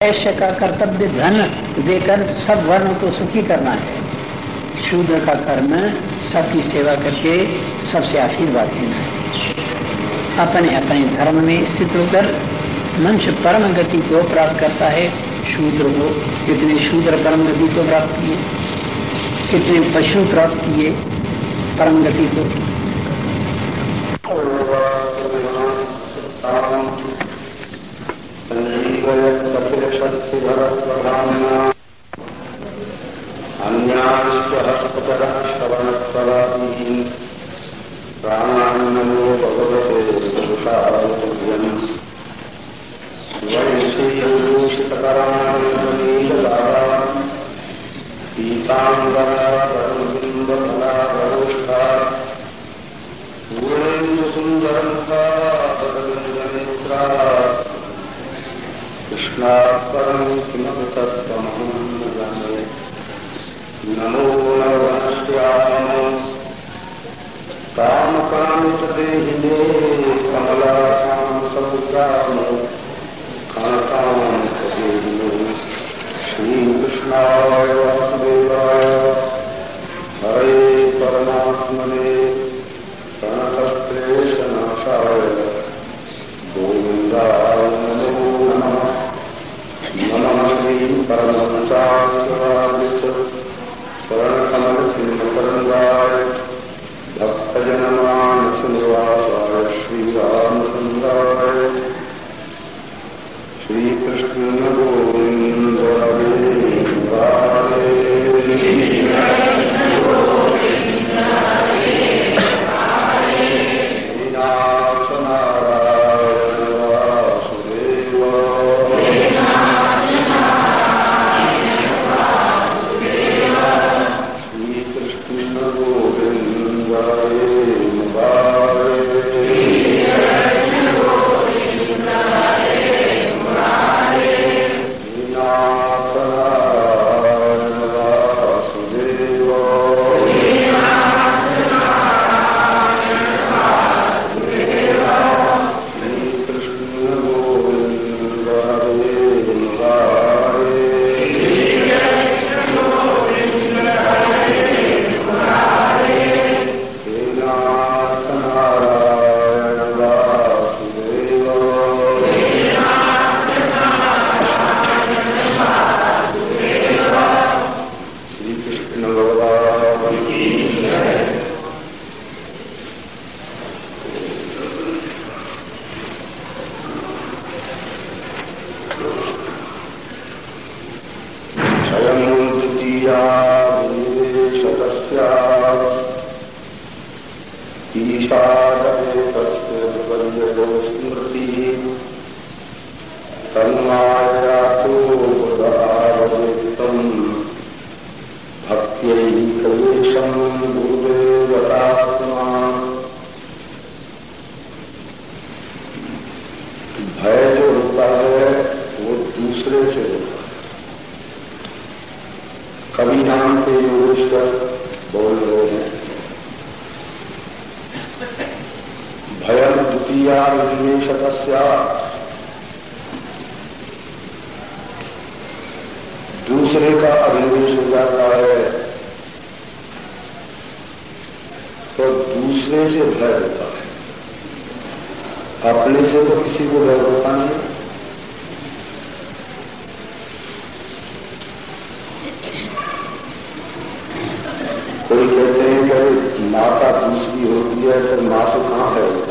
ऐश्य का कर्तव्य धन देकर सब वर्ण को सुखी करना है। शूद्र का कर्म सबकी सेवा करके सबसे आशीर्वाद देना है। अपने अपने धर्म में स्थित होकर मनुष्य परम गति को प्राप्त करता है। शूद्र को कितने शूद्र परम गति को प्राप्त किए कितने पशु प्राप्त किए परम गति को। कपिलशक्तिधरप्रधाम्ना अन्याश्च हस्तचरः श्रवणत्वराभिः प्राणान्नमो भगवते पुरुषायम् कृष्णात्परम् किमपि तत्त्वमहं न जाने नमो नवनश्यामो कामकामितदेहिने कमलासां समुद्रामो वासुदेवाय। हरे परमात्मने प्रणतक्लेशनाशाय नमः श्रीपरमहंसाय ईशादवे तस्य विपर्ययो स्मृतिः तन्मायातो भक्त्यैकवेशम् गुरुदेवतात्मा भय जो होता है वो दूसरे से होता है कवि नाम के योगेश्वर बोल रहे हैं भयम द्वितीया दूसरे का अभिनिवेश हो जाता है। तो दूसरे से भय होता है। अपने से तो किसी को भय होता नहीं कोई कहते हैं कि माता दूसरी होती है तो माँ से कहाँ है?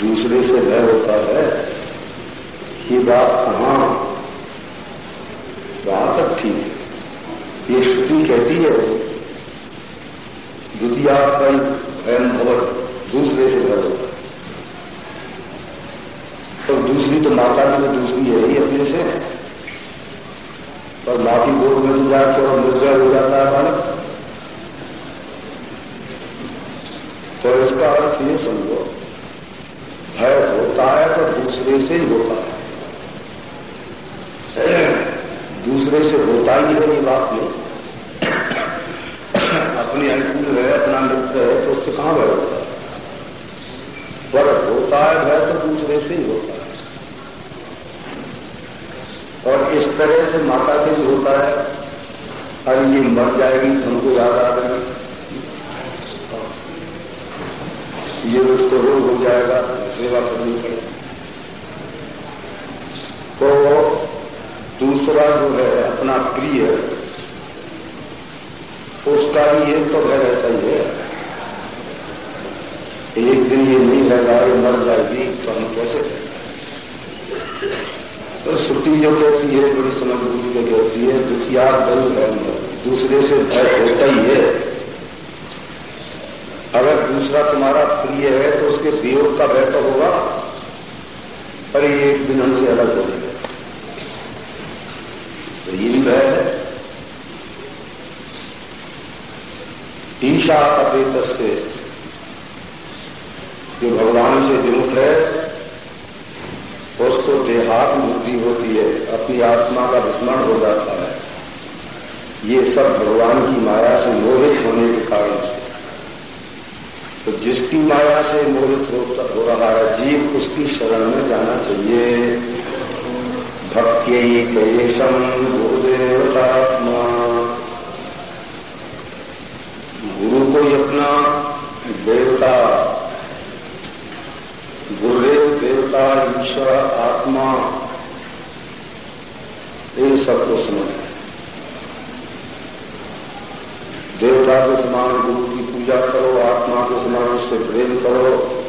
दूसरे से भय होता है ये बात कहाँ? वहाँ तक ठीक है। ये श्रुति कहती है द्वितीया कई भयम भवन दूसरे से भय होता है। तो दूसरी तो माता की तो दूसरी है ही अपने से। और बाकी गोद में तो जाकर और निर्जय हो जाता है बालक। तो इसका अर्थ ये समझो। दूसरे से ही होता है। दूसरे से होता ही है ये बात नहीं। अपनी अनुकूल है, अपना मित्र है तो उससे कहाँ भय होता है? पर होता है भय तो दूसरे से ही होता है। और इस तरह से माता से भी होता है। अरे ये मर जाएगी हमको याद आ गई। ये उसको रोग हो जाएगा, सेवा करनी पड़ेगी। तो दूसरा जो है अपना प्रिय, उसका भी एक तो भय रहता ही है। एक दिन ये नहीं रहेगा ये मर जाएगी तो हम कैसे तो छुट्टी जो कहती है बड़ी समझ बुद्धि जो कहती है, दुखिया दल है। दूसरे से भय होता ही है। अगर दूसरा तुम्हारा प्रिय है तो उसके वियोग का भय तो होगा, पर ये एक दिन हमसे अलग हो तो ये भी भय है। ईशा अपेत से जो भगवान से विमुख है, उसको देहात मुक्ति होती है, अपनी आत्मा का विस्मरण हो जाता है। ये सब भगवान की माया से मोहित होने के कारण से। तो जिसकी माया से मोहित हो रहा है, जीव उसकी शरण में जाना चाहिए। भक्ति कयेशम गुरुदेवतात्मा। गुरु को ही अपना देवता। गुरुदेव, देवता, ईश्वर, आत्मा। इन सबको समझना देवता के समान गुरु की पूजा करो, आत्मा के समान उससे प्रेम करो।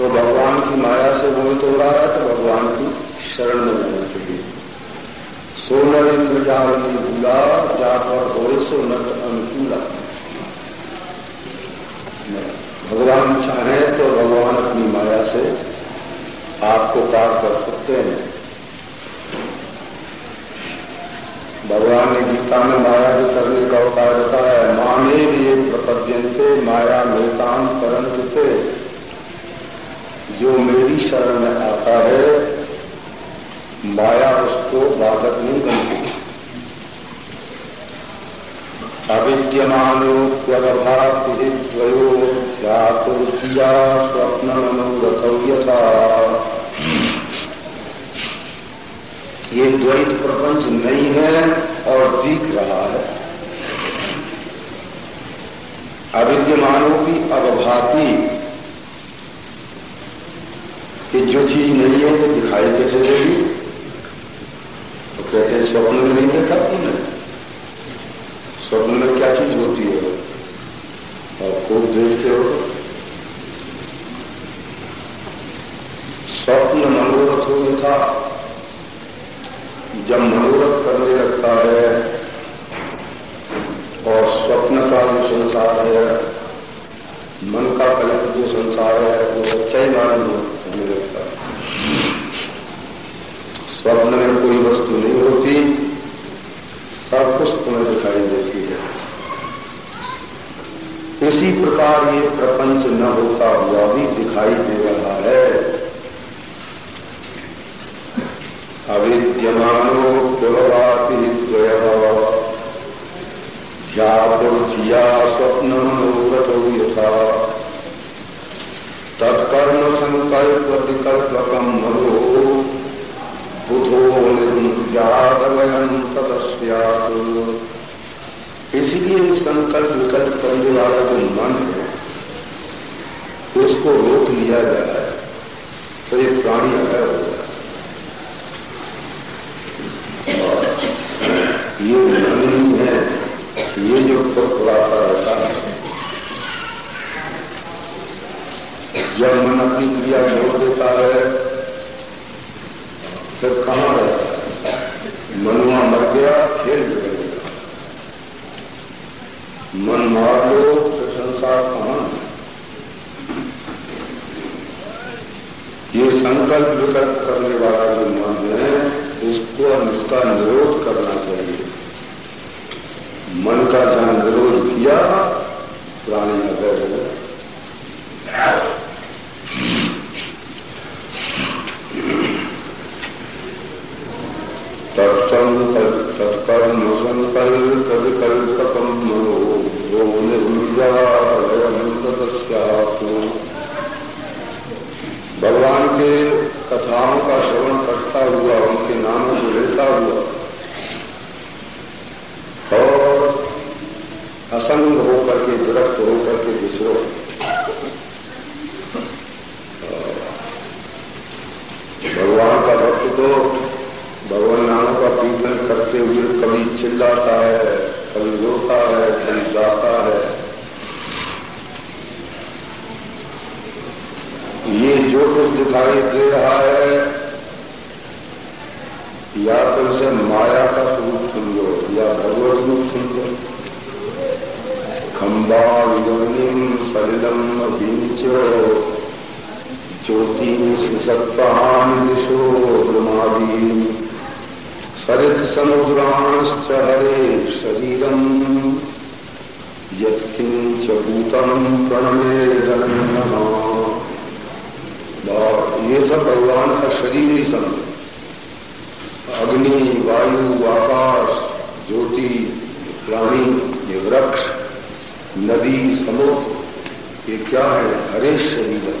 तो भगवान की माया से मोहित हो रहा है तो भगवान की शरण में जाना चाहिए। सोनर इंद्रजावली भूला, जाकर हो सो नट अनुकूला। भगवान चाहे तो भगवान अपनी माया से आपको पार कर सकते हैं। भगवान ने गीता में माया भी करने का उपाय बताया, माने भी प्रपद्यंते माया मेतान परंत जो मेरी शरण में आता है, माया उसको बाधक नहीं बनती। अविद्यमानोप्यवभातिद्वयो ध्यातुर्थिया स्वप्न मनोरथौ यथा ये द्वैत प्रपंच नहीं है और दिख रहा है। अविद्यमानों की अवभाति कि जो चीज़ नहीं है, वो दिखाई कैसे देगी? तो कहते हैं, स्वप्न में नहीं देखा तुमने? स्वप्न में क्या चीज़ होती है? और खूब देखते हो। स्वप्न मनोरथ हो था जब मनोरथ करने लगता है, और स्वप्न का जो संसार है, मन का कल्प जो संसार है, वो सच्चाई मालूम होने लगता है स्वप्न में कोई वस्तु नहीं होती। सब कुछ तुम्हें दिखाई देती है। इसी प्रकार ये प्रपंच न होता हुआ भी दिखाई दे रहा है। अविद्यमानो व्यवहाति ध्यातुर्जिया स्वप्न मनोरथ यथा। तत्कर्म संकल्प विकल्पकम मनो। बुधो तदस्यात इसलिए संकल्प विकल्प करने वाला जो मन है, उसको रोक लिया जाए तो एक प्राणी अगर होगा ये मन ही है ये जो खुराता रहता है, जब मन अपनी क्रिया छोड़ देता है फिर कहाँ है मनुआ मर गया, खेल बिगड़ गया मन मार लो तो संसार कहाँ ये संकल्प विकल्प करने वाला जो मन है हम इसका निरोध करना चाहिए। मन का जहाँ निरोध किया प्राणी अभय हो कल्पकल्पकम् मनो वो निर्मिजा भगवान के कथाओं का श्रवण करता हुआ उनके नामों को लेता हुआ सरित समुद्रांश्च हरे शरीरम। यत्किंच भूतम प्रणमे जनन्ना ये सब भगवान का शरीर ही समझ अग्नि, वायु, आकाश, ज्योति, प्राणी, ये वृक्ष, नदी, समुद्र, ये क्या है? हरे शरीर।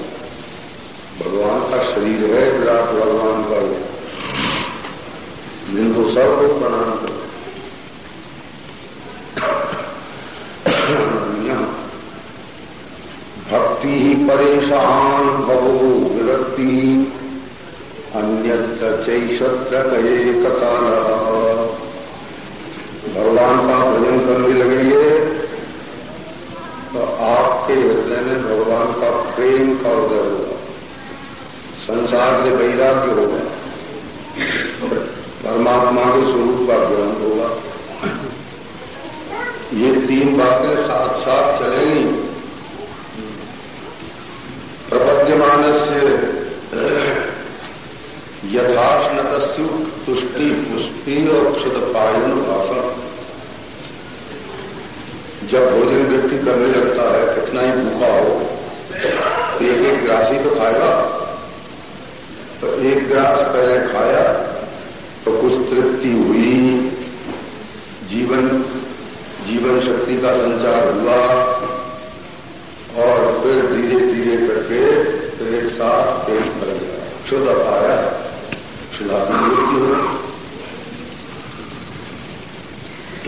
भगवान का शरीर है, विराट भगवान का। जिनको सबको प्रणाम करो। भक्ति ही परेशान भवो, विरक्ति अन्यत्र चैशत्र कहे कथान भगवान का भजन करने लगेंगे तो आपके हृदय में भगवान का प्रेम का उदय होगा। संसार से वैराग्य होगा। परमात्मा के स्वरूप का ज्ञान होगा। ये तीन बातें साथ साथ चलेंगी। प्रपद्यमान से यथाश्नत तुष्टि पुष्टि और क्षुद पायन भाषण। जब भोजन व्यक्ति करने लगता है, कितना ही भूखा हो एक एक ग्रासी तो खाएगा। तो एक ग्रास पहले खाया तो कुछ तृप्ति हुई। जीवन जीवन शक्ति का संचार हुआ और फिर धीरे धीरे करके फिर एक साथ पेट भर गया। क्षुद पाया की मृत्यु हुई।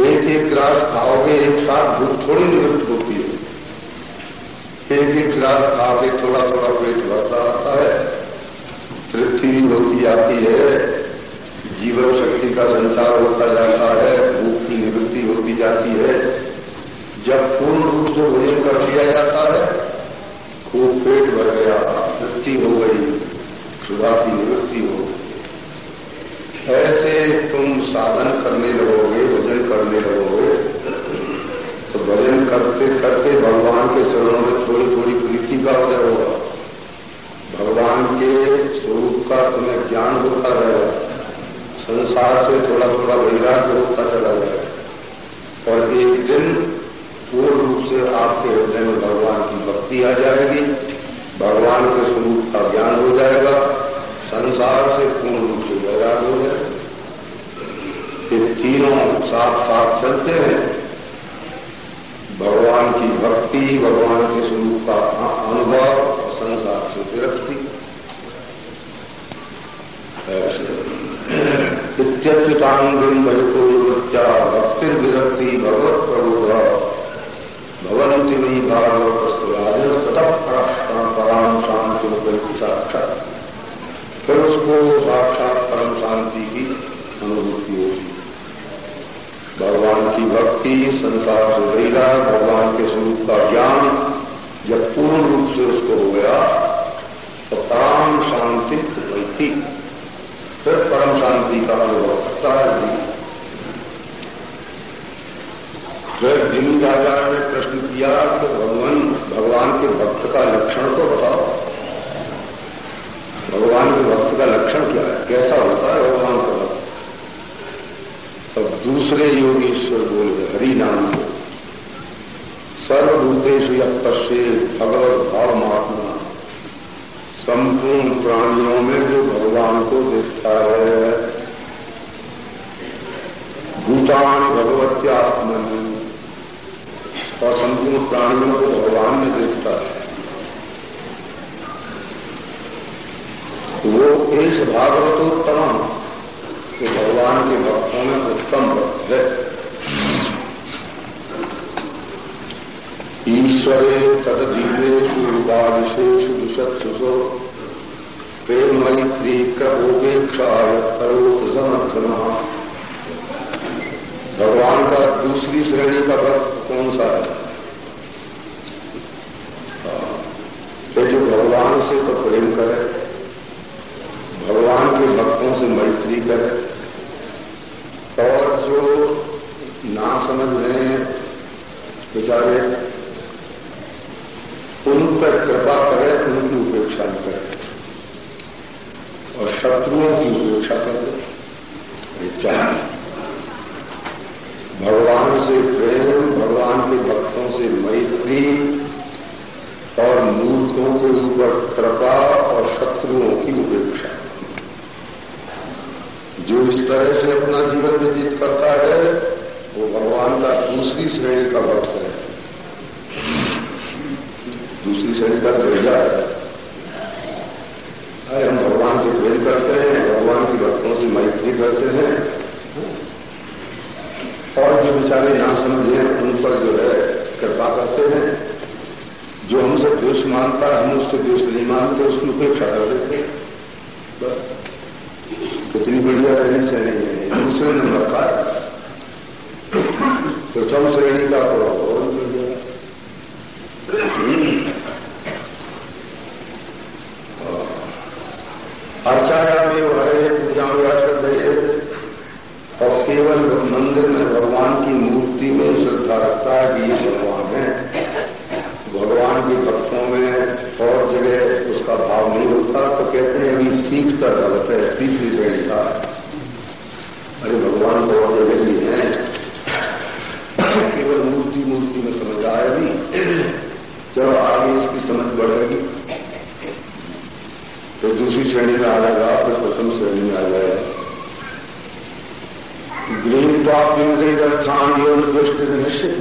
एक एक ग्रास खाओगे, एक साथ भूख थोड़ी निवृत्त होती है। एक एक ग्रास खा के थोड़ा थोड़ा पेट भरता रहता है। तृप्ति भी होती जाती है। जीवन शक्ति का संचार होता जाता है, भूख की निवृत्ति होती जाती है। जब पूर्ण रूप से भोजन कर लिया जाता है खूब पेट भर गया, तृप्ति हो गई, क्षुधा की निवृत्ति हो ऐसे तुम साधन करने लगोगे, भोजन करने लगोगे तो भजन करते करते भगवान के चरणों में थोड़ी थोड़ी प्रीति का उदय होगा भगवान के स्वरूप का तुम्हें ज्ञान होता रहेगा संसार से थोड़ा थोड़ा वैराग्य होता चला जाएगा। और एक दिन पूर्ण रूप से आपके हृदय में भगवान की भक्ति आ जाएगी। भगवान के स्वरूप का ज्ञान हो जाएगा। संसार से पूर्ण रूप से वैराग्य हो जाएगा। ये तीनों साथ साथ चलते हैं। भगवान की भक्ति, भगवान के स्वरूप का अनुभव संसार से विरक्ति इत्यच्युतांगुण भजतो वृत्या भक्ति विरक्ति भगवत प्रबोध भवंती नहीं भागवत राजन पराम शांति उपयुक्त साक्षात फिर उसको साक्षात परम शांति की अनुभूति होगी भगवान की भक्ति, संसार से रहेगा भगवान के स्वरूप का ज्ञान, जब पूर्ण रूप से उसको हो गया तो परम शांति उपलब्धि फिर परम शांति का अनुभव करता है। फिर राजा ने प्रश्न किया कि भगवान भगवान के भक्त का लक्षण तो बताओ। भगवान के भक्त का लक्षण क्या है? कैसा होता है भगवान का भक्त? तब दूसरे योगेश्वर बोले, हरि नाम को सर्वभूतेश यह पश्चे भाव भावमात्मा संपूर्ण प्राणियों में जो भगवान को देखता है। भूतान भगवत्यात्मन। और संपूर्ण प्राणियों को भगवान में देखता है। वो इस भागवतोत्तम के भगवान के भक्तों में उत्तम भक्त है। ईश्वरे तदीवेशु बालिशेषु दुषत्सुसो प्रेम मैत्री कृपोपेक्षा करोत समर्थना भगवान का दूसरी श्रेणी का भक्त कौन सा है? तो जो भगवान से तो प्रेम करे, भगवान के भक्तों से मैत्री करे और जो ना समझ रहे हैं बेचारे उन पर कृपा करे उनकी उपेक्षा न करे और शत्रुओं की उपेक्षा कर करे क्या भगवान से प्रेम, भगवान के भक्तों से मैत्री और मूर्खों के ऊपर कृपा और शत्रुओं की उपेक्षा। जो इस तरह से अपना जीवन व्यतीत करता है, वो भगवान का दूसरी श्रेणी का भक्त है। दूसरी श्रेणी का दर्जा है अरे हम प्रेम करते हैं, भगवान की भक्तों से मैत्री करते हैं। और जो बेचारे ना समझे उन पर जो है कृपा करते हैं। जो हमसे द्वेष मानता है, हम उससे द्वेष नहीं मानते, उसकी उपेक्षा कर देते कितनी बढ़िया रहनी श्रेणी है। दूसरे नंबर का प्रथम श्रेणी का तो बहुत बढ़िया अर्चाया में हरे पूजा श्रद्धा और केवल मंदिर में भगवान की मूर्ति में श्रद्धा रखता है कि ये भगवान है। भगवान के भक्तों में और जगह उसका भाव नहीं होता तो कहते हैं, अभी सीख का गलत है। तीसरी श्रेणी का अरे भगवान तो और जगह भी है केवल मूर्ति मूर्ति में समझ आएगी चलो आगे इसकी समझ बढ़ेगी तो दूसरी श्रेणी में आ जाएगा फिर प्रथम श्रेणी में आ जाएगा गृह तो आप इंद्रिय योग दृष्टि निश्चित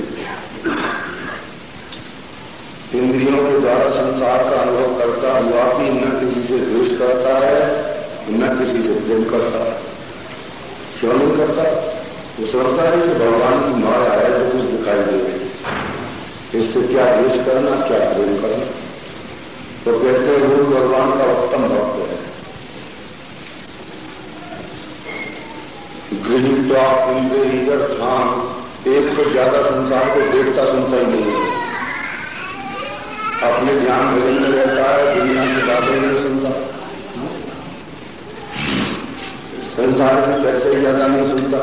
इंद्रियों के द्वारा संसार का अनुभव करता हुआ भी न किसी से द्वेष करता है, न किसी से प्रेम करता है। क्यों नहीं करता? वो समझता है कि भगवान की माया है जो कुछ दिखाई दे रही इससे क्या द्वेष करना, क्या प्रेम करना? तो कहते हैं वो भगवान का उत्तम भक्त है। कुंदे इधर ठान एक तो ज़्यादा संसार को देखता सुनता ही नहीं है। अपने ध्यान भजन में रहता है, दुनिया की बातें नहीं सुनता संसार की चर्चा ज़्यादा नहीं सुनता।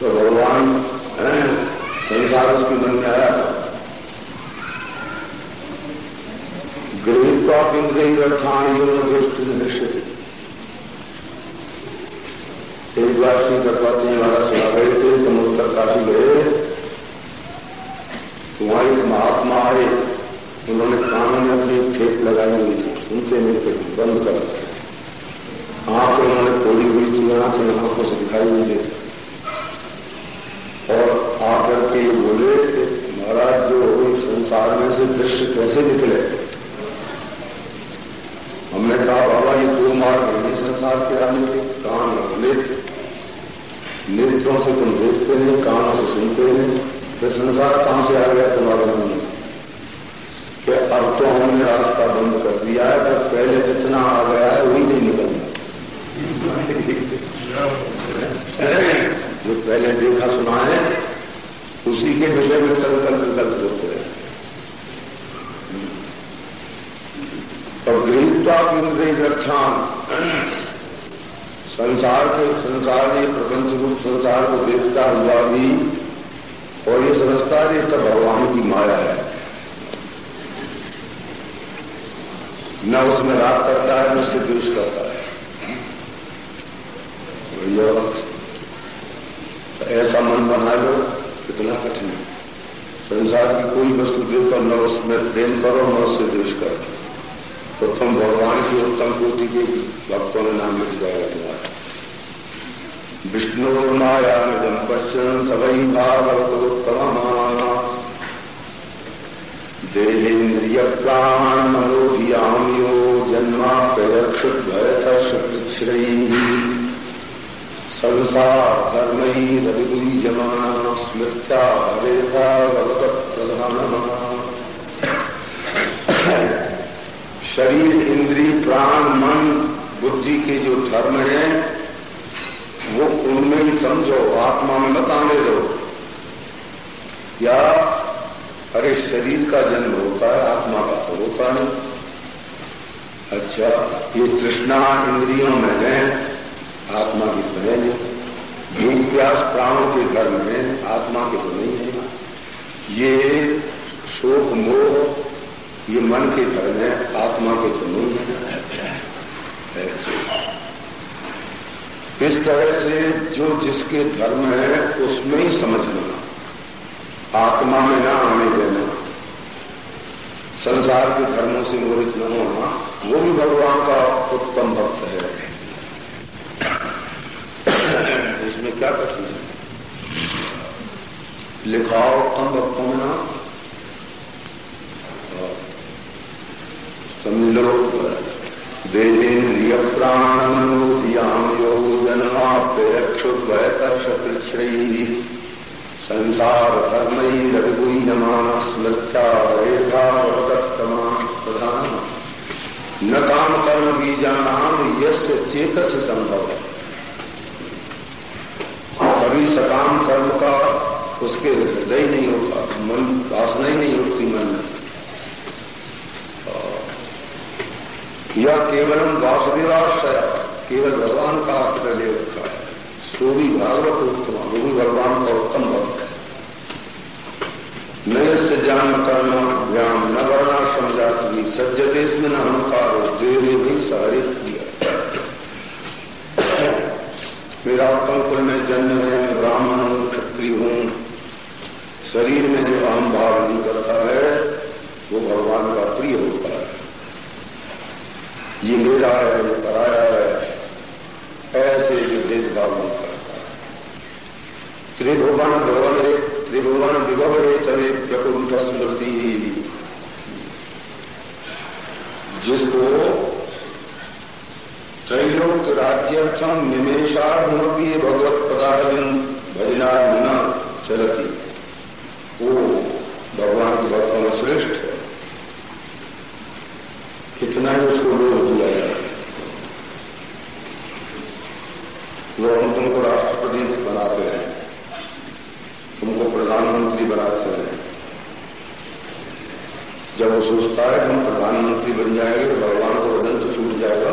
तो भगवान संसार उसके मन में आया था। गृहित्वा इंद्रिय अर्थान योग दृष्टि निश्चित एक बार श्री गर्भवती वाला सुना गए थे उत्तर काशी गए वहाँ एक महात्मा आए उन्होंने कानों में अपनी ठेप लगाई हुई थी, सुनते नहीं बंद कर रखे थे। आँखें उन्होंने खोली हुई थी, आँखें आँखों से दिखाई हुई थी। और आकर के बोले थे महाराज, जो संसार में से दृश्य कैसे निकले? हमने कहा, बाबा, ये दो मार्ग नहीं संसार के आने के कान नेत्र नेत्रों से तुम देखते हैं, कानों से सुनते हैं, फिर संसार कहाँ से आ गया तुम्हारे मन में? कि अब तो हमने रास्ता बंद कर दिया है, पर पहले जितना आ गया है, वही नहीं निकलना। जो पहले देखा, सुना है, उसी के विषय में संकल्प विकल्प होते हैं। और गृहत्वा इंद्रिय रक्षान संसार के संसार ने प्रपंच रूप संसार को देखता हुआ भी और ये समझता है तो भगवान की माया है। न उसमें राग करता है, न उससे द्वेष करता है। तो ऐसा मन बना लो कितना कठिन है। संसार की कोई वस्तु देखो, न उसमें प्रेम करो, न उससे द्वेष करो। तो तुम भगवान की उत्तम कोटि के भक्तों ने नाम लिख जाएगा तुम्हारा विष्णुर्मायामिदम् पश्यन् स वै भागवतोत्तमः देहेन्द्रियप्राणमनोधियाँ यो जन्माप्यदक्षुद्भयतश्रुतिश्रैः संसारधर्मैरविबीजमानः स्मृत्या प्रधान शरीर इंद्री प्राण, मन, बुद्धि के जो धर्म है वो उनमें भी समझो, आत्मा में मत आने दो। या अरे शरीर का जन्म होता है, आत्मा का तो होता नहीं। अच्छा ये तृष्णा इंद्रियों में है, आत्मा की तो है नहीं। प्यास प्राणों के घर में आत्मा के तो नहीं है। ये शोक, मोह, ये मन के घर में आत्मा के तो नहीं है। इस तरह से जो जिसके धर्म है, उसमें ही समझना आत्मा में ना आने देना। संसार के धर्मों से मोहित न होना, वो भी भगवान का उत्तम भक्त है। इसमें क्या कठिन है? लिखाओ उत्तम भक्तों में ना। समझ लो देहेन्द्रिय प्राणमनोधियाम योग जन्माप्यक्षुद्वैतर्षकृत श्रेयी संसार धर्मैरभिगुह्यमान स्मृत्या रेखावतमा प्रधान न काम कर्म बीजानाम यस्य चेतस संभव कभी सकाम कर्म का उसके हृदय नहीं होता, मन वासना ही नहीं उठती मन में। यह केवलम वासुदेवाश्रय, केवल भगवान का आश्रय ले रखा है। तो भी भागवत उत्तम, वो भी भगवान का उत्तम भक्त नय से ज्ञान करना ज्ञान, न वर्णा समझा भी सज्जते इसमें न अहंकार हो देवे भी सारे किया। मेरा कंकुल में जन्म है, मैं ब्राह्मण हूँ, क्षत्रिय हूँ। शरीर में जो अहम भाव नहीं करता है, वो भगवान का प्रिय होता है ये मेरा है, ये पराया है। ऐसे जो भेदभाव करता। त्रिभुवन भवन, त्रिभुवन विभव तवे व्यकुंठ स्मृति। जिसको त्रैलोक राज्यर्थम निमेशार्धमपी भगवत पदार्थ भजनार्जुना चलती। वो भगवान के भक्तों में श्रेष्ठ है कितना ही उसको लोभ दिया जाए वो हम तुमको राष्ट्रपति बनाते हैं तुमको प्रधानमंत्री बनाते हैं। जब वो सोचता है कि हम प्रधानमंत्री बन जाएँगे तो भगवान को वज़न तो छूट जाएगा,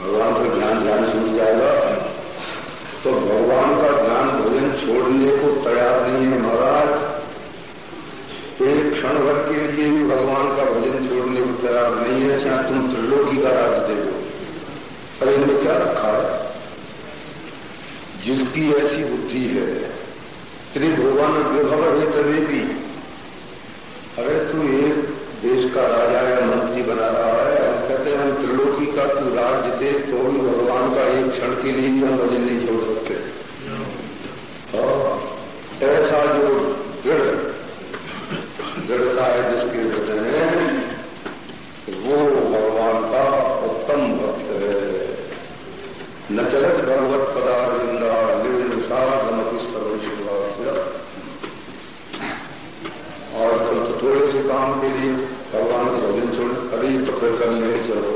भगवान का ज्ञान ध्यान छूट जाएगा। तो भगवान का ज्ञान भजन छोड़ने को तैयार नहीं है महाराज। एक क्षण भर के लिए भी भगवान का भजन छोड़ने को तैयार नहीं है, चाहे तुम त्रिलोकी का राज दे दो। अरे इनमें क्या रखा है? जिसकी ऐसी बुद्धि है त्रिभुवन विभव तभी भी। अरे तू एक देश का राजा या मंत्री बना रहा है हम कहते हैं, हम त्रिलोकी का तू राज दे तो भी भगवान का एक क्षण के लिए हम भजन नहीं छोड़ सकते और ऐसा जो दृढ़ दृढ़ता है जिसके हृदय में वो भगवान का उत्तम भक्त है न चलत भगवत पदार्था निर्साधमति सर्वशिवास्य और कल तो काम के लिए, भगवान का भजन छोड़ अरे ये तो फिर कल ले चलो।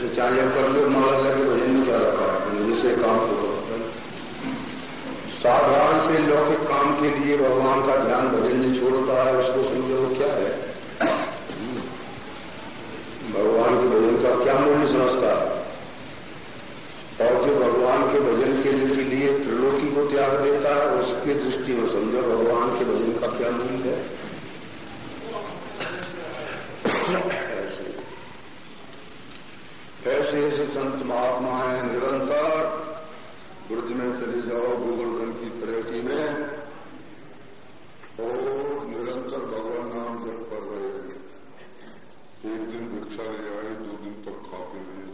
तो चाहे कर लो माला लगे भजन में क्या रखा है? जिसे काम करो साधारण से लौकिक काम के लिए भगवान का ध्यान भजन जो छोड़ता है, उसको समझो क्या है भगवान के भजन का क्या मूल्य समझता है और जो भगवान के भजन के लिए त्रिलोकी को त्याग देता है, उसकी दृष्टि में समझो भगवान के भजन का क्या मूल्य है? ऐसे। ऐसे ऐसे संत महात्मा है, निरंतर। ब्रज में चले जाओ, गोवर्धन की पर्यटी में। और निरंतर भगवान नाम जप कर रहे हैं। एक दिन भिक्षा ले आए, दो दिन तक खाते रहे